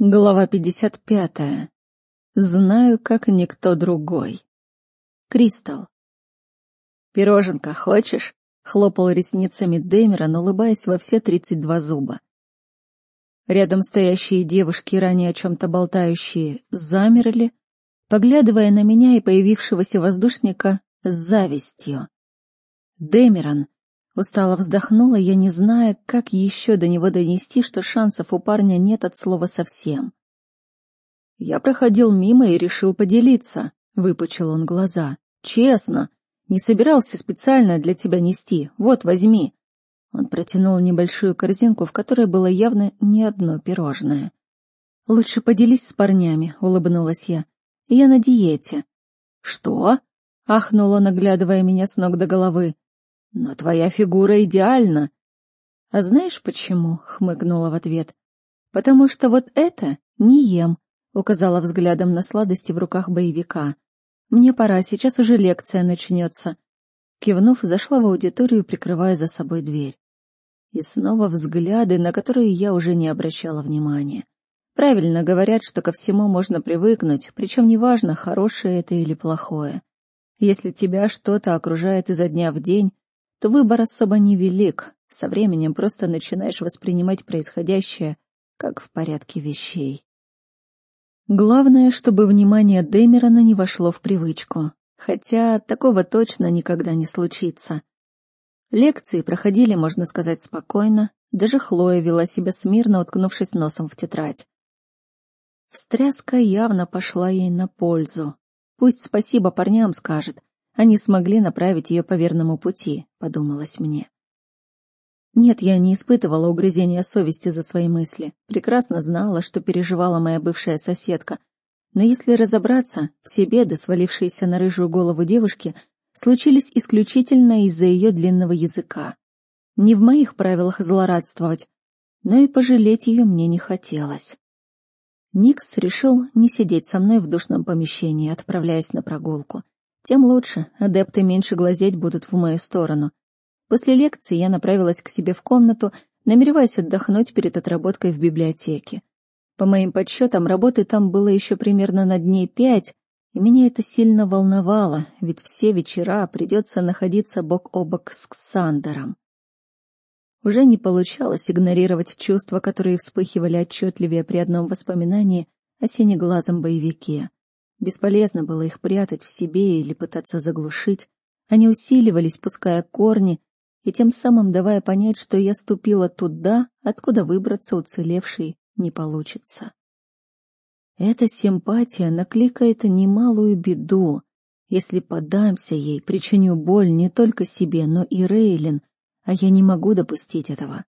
Глава 55. Знаю, как никто другой. Кристал. «Пироженка хочешь?» — хлопал ресницами Дэмерон, улыбаясь во все тридцать два зуба. Рядом стоящие девушки, ранее о чем-то болтающие, замерли, поглядывая на меня и появившегося воздушника с завистью. Дэмерон Устало вздохнула, я не зная, как еще до него донести, что шансов у парня нет от слова совсем. Я проходил мимо и решил поделиться, выпучил он глаза. Честно, не собирался специально для тебя нести. Вот, возьми. Он протянул небольшую корзинку, в которой было явно не одно пирожное. Лучше поделись с парнями, улыбнулась я. Я на диете. Что? ахнула, наглядывая меня с ног до головы. Но твоя фигура идеальна. А знаешь почему? хмыкнула в ответ. Потому что вот это не ем, указала взглядом на сладости в руках боевика. Мне пора, сейчас уже лекция начнется. Кивнув, зашла в аудиторию, прикрывая за собой дверь. И снова взгляды, на которые я уже не обращала внимания. Правильно говорят, что ко всему можно привыкнуть, причем неважно, хорошее это или плохое. Если тебя что-то окружает изо дня в день, то выбор особо невелик. Со временем просто начинаешь воспринимать происходящее как в порядке вещей. Главное, чтобы внимание Дэмерона не вошло в привычку. Хотя такого точно никогда не случится. Лекции проходили, можно сказать, спокойно. Даже Хлоя вела себя смирно, уткнувшись носом в тетрадь. Встряска явно пошла ей на пользу. Пусть спасибо парням скажет, они смогли направить ее по верному пути, подумалось мне. Нет, я не испытывала угрызения совести за свои мысли. Прекрасно знала, что переживала моя бывшая соседка. Но если разобраться, все беды, свалившиеся на рыжую голову девушки, случились исключительно из-за ее длинного языка. Не в моих правилах злорадствовать, но и пожалеть ее мне не хотелось. Никс решил не сидеть со мной в душном помещении, отправляясь на прогулку. Тем лучше, адепты меньше глазеть будут в мою сторону. После лекции я направилась к себе в комнату, намереваясь отдохнуть перед отработкой в библиотеке. По моим подсчетам, работы там было еще примерно на дней пять, и меня это сильно волновало, ведь все вечера придется находиться бок о бок с Ксандером. Уже не получалось игнорировать чувства, которые вспыхивали отчетливее при одном воспоминании о синеглазом боевике. Бесполезно было их прятать в себе или пытаться заглушить. Они усиливались, пуская корни, и тем самым давая понять, что я ступила туда, откуда выбраться уцелевший не получится. Эта симпатия накликает немалую беду. Если подамся ей, причиню боль не только себе, но и Рейлин, а я не могу допустить этого.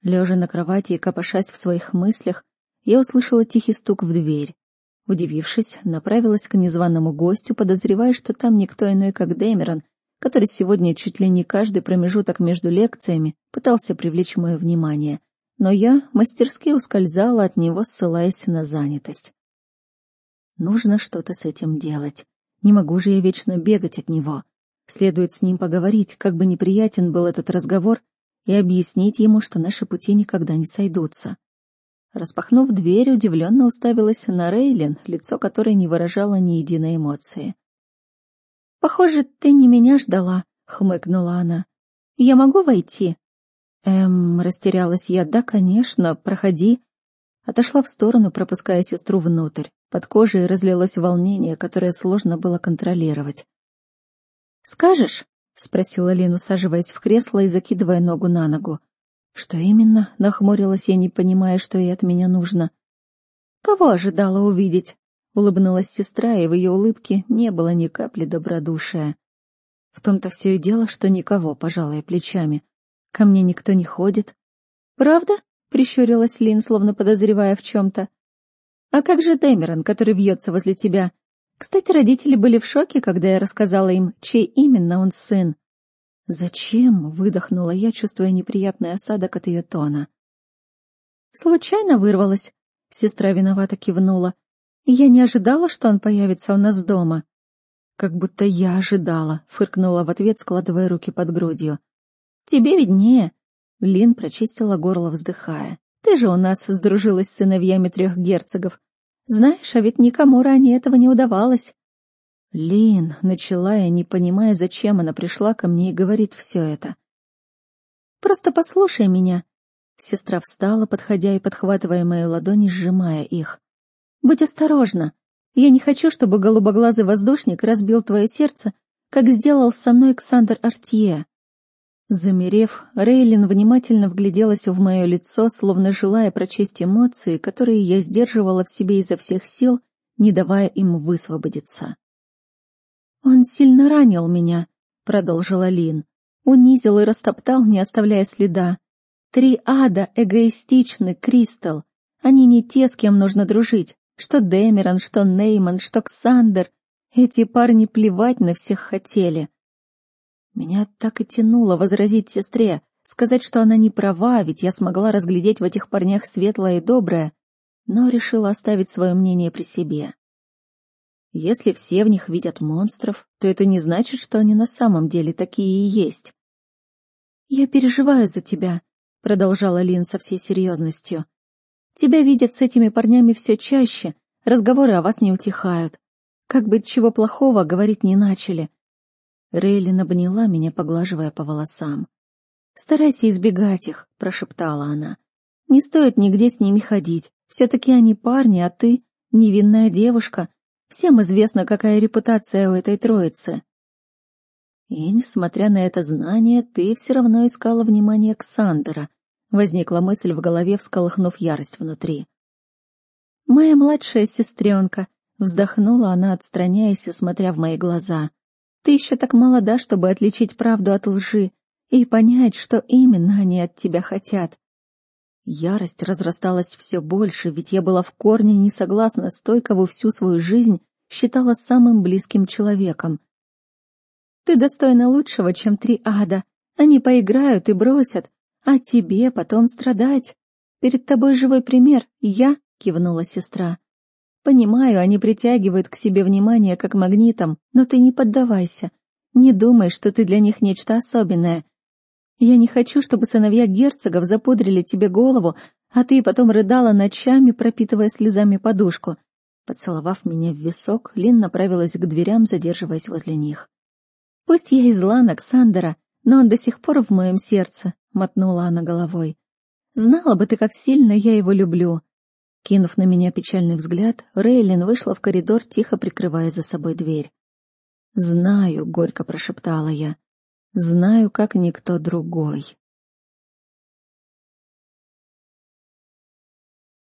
Лежа на кровати и копошась в своих мыслях, я услышала тихий стук в дверь. Удивившись, направилась к незваному гостю, подозревая, что там никто иной, как Дэмерон, который сегодня чуть ли не каждый промежуток между лекциями пытался привлечь мое внимание, но я мастерски ускользала от него, ссылаясь на занятость. Нужно что-то с этим делать. Не могу же я вечно бегать от него. Следует с ним поговорить, как бы неприятен был этот разговор, и объяснить ему, что наши пути никогда не сойдутся. Распахнув дверь, удивленно уставилась на Рейлин, лицо которой не выражало ни единой эмоции. «Похоже, ты не меня ждала», — хмыкнула она. «Я могу войти?» «Эм...» — растерялась я. «Да, конечно, проходи». Отошла в сторону, пропуская сестру внутрь. Под кожей разлилось волнение, которое сложно было контролировать. «Скажешь?» — спросила Лин, усаживаясь в кресло и закидывая ногу на ногу. Что именно? Нахмурилась я, не понимая, что ей от меня нужно. Кого ожидала увидеть? Улыбнулась сестра, и в ее улыбке не было ни капли добродушия. В том-то все и дело, что никого, пожалуй, плечами. Ко мне никто не ходит. Правда? Прищурилась Лин, словно подозревая в чем-то. А как же Дэмерон, который вьется возле тебя? Кстати, родители были в шоке, когда я рассказала им, чей именно он сын. «Зачем?» — выдохнула я, чувствуя неприятный осадок от ее тона. «Случайно вырвалась», — сестра виновато кивнула. «Я не ожидала, что он появится у нас дома». «Как будто я ожидала», — фыркнула в ответ, складывая руки под грудью. «Тебе виднее». Лин прочистила горло, вздыхая. Ты же у нас сдружилась с сыновьями трех герцогов. Знаешь, а ведь никому ранее этого не удавалось. Лин, начала я, не понимая, зачем она пришла ко мне и говорит все это. Просто послушай меня. Сестра встала, подходя и подхватывая мои ладони, сжимая их. Будь осторожна. Я не хочу, чтобы голубоглазый воздушник разбил твое сердце, как сделал со мной Александр Артье. Замерев, Рейлин внимательно вгляделась в мое лицо, словно желая прочесть эмоции, которые я сдерживала в себе изо всех сил, не давая им высвободиться. «Он сильно ранил меня», — продолжила Лин. «Унизил и растоптал, не оставляя следа. Три ада эгоистичны, Кристал. Они не те, с кем нужно дружить. Что Дэмерон, что Нейман, что Ксандер. Эти парни плевать на всех хотели. Меня так и тянуло возразить сестре, сказать, что она не права, ведь я смогла разглядеть в этих парнях светлое и доброе, но решила оставить свое мнение при себе. Если все в них видят монстров, то это не значит, что они на самом деле такие и есть. «Я переживаю за тебя», — продолжала Лин со всей серьезностью. «Тебя видят с этими парнями все чаще, разговоры о вас не утихают. Как бы чего плохого говорить не начали, Рейлин обняла меня, поглаживая по волосам. «Старайся избегать их», — прошептала она. «Не стоит нигде с ними ходить. Все-таки они парни, а ты — невинная девушка. Всем известно, какая репутация у этой троицы». И, несмотря на это знание, ты все равно искала внимание Ксандера. Возникла мысль в голове, всколыхнув ярость внутри. «Моя младшая сестренка», — вздохнула она, отстраняясь и смотря в мои глаза. Ты еще так молода, чтобы отличить правду от лжи и понять, что именно они от тебя хотят. Ярость разрасталась все больше, ведь я была в корне не согласна с той, кого всю свою жизнь считала самым близким человеком. Ты достойна лучшего, чем три ада. Они поиграют и бросят, а тебе потом страдать. Перед тобой живой пример, я, — кивнула сестра. Понимаю, они притягивают к себе внимание как магнитом, но ты не поддавайся. Не думай, что ты для них нечто особенное. Я не хочу, чтобы сыновья герцогов запудрили тебе голову, а ты потом рыдала ночами, пропитывая слезами подушку. Поцеловав меня в висок, Лин направилась к дверям, задерживаясь возле них. «Пусть я и зла на Ксандера, но он до сих пор в моем сердце», — мотнула она головой. «Знала бы ты, как сильно я его люблю. Кинув на меня печальный взгляд, Рейлин вышла в коридор, тихо прикрывая за собой дверь. «Знаю», — горько прошептала я, — «знаю, как никто другой».